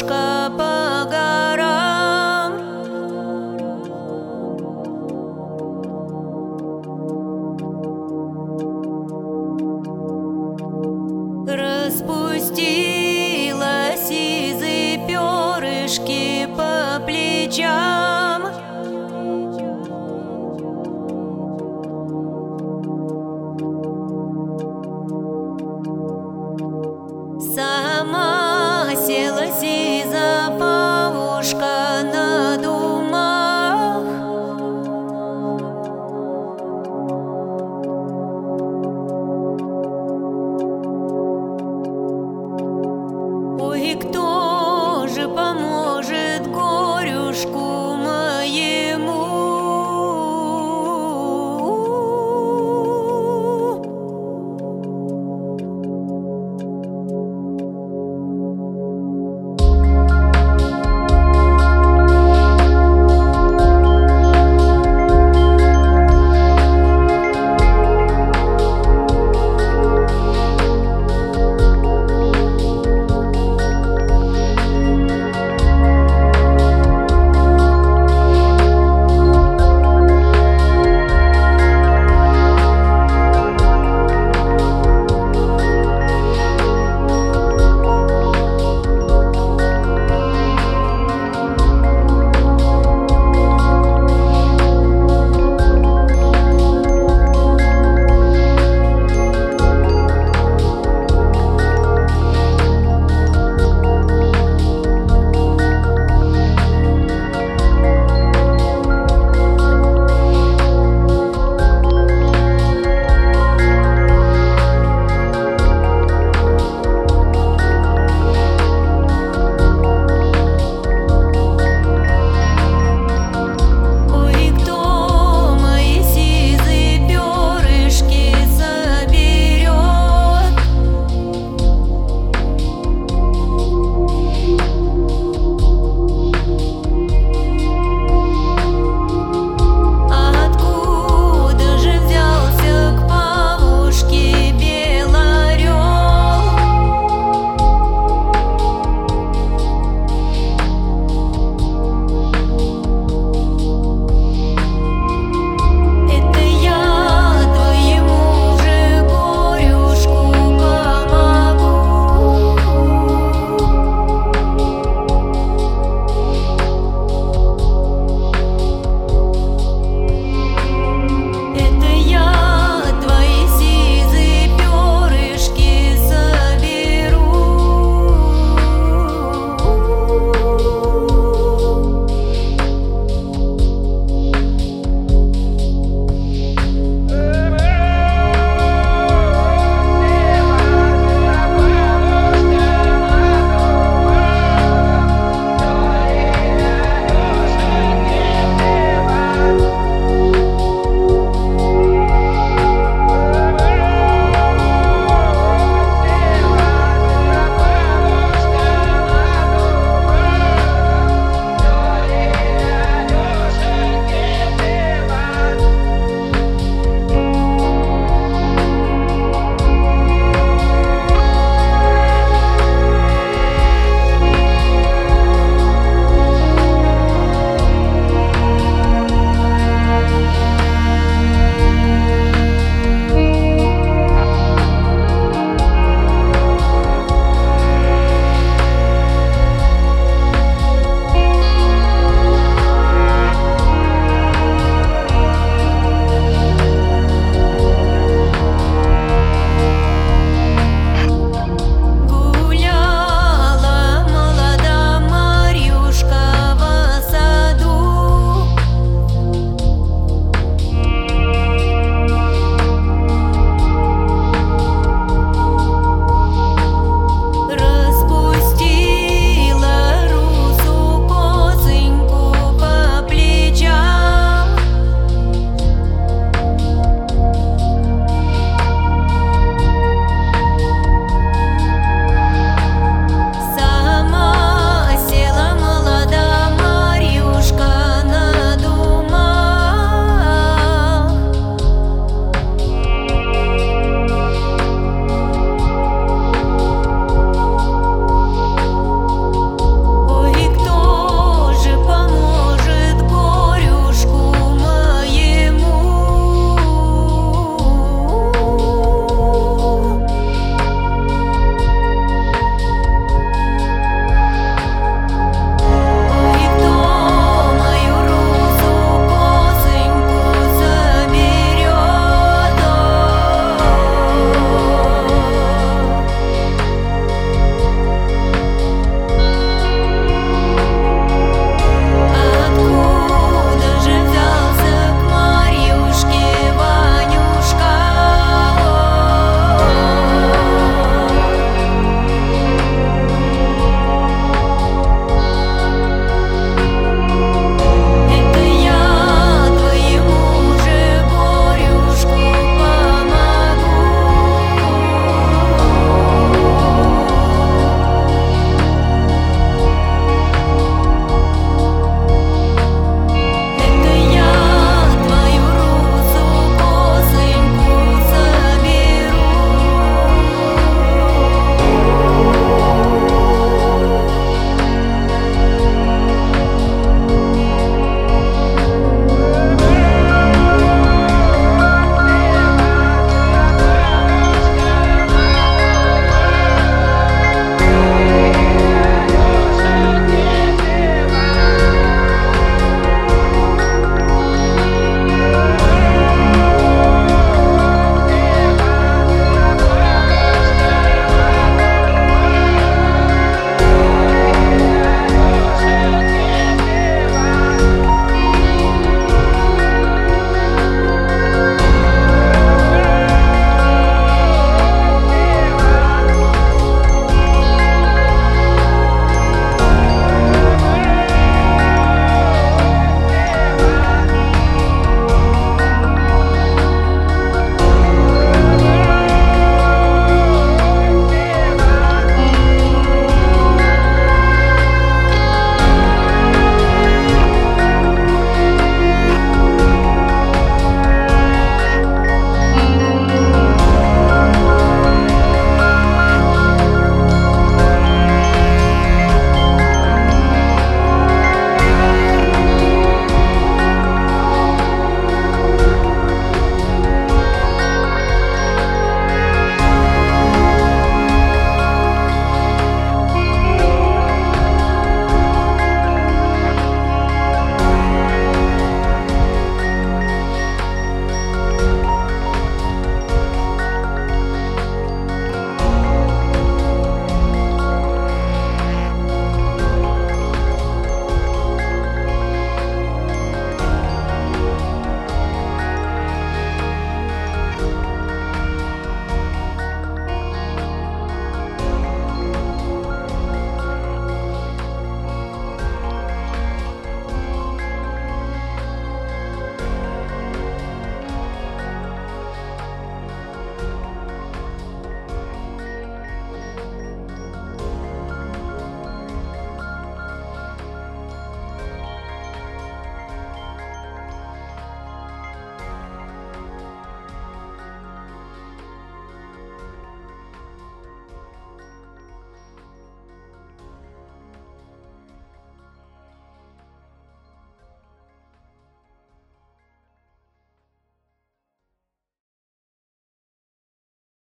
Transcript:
дорожка по горам. Распустила сизые перышки по плечам.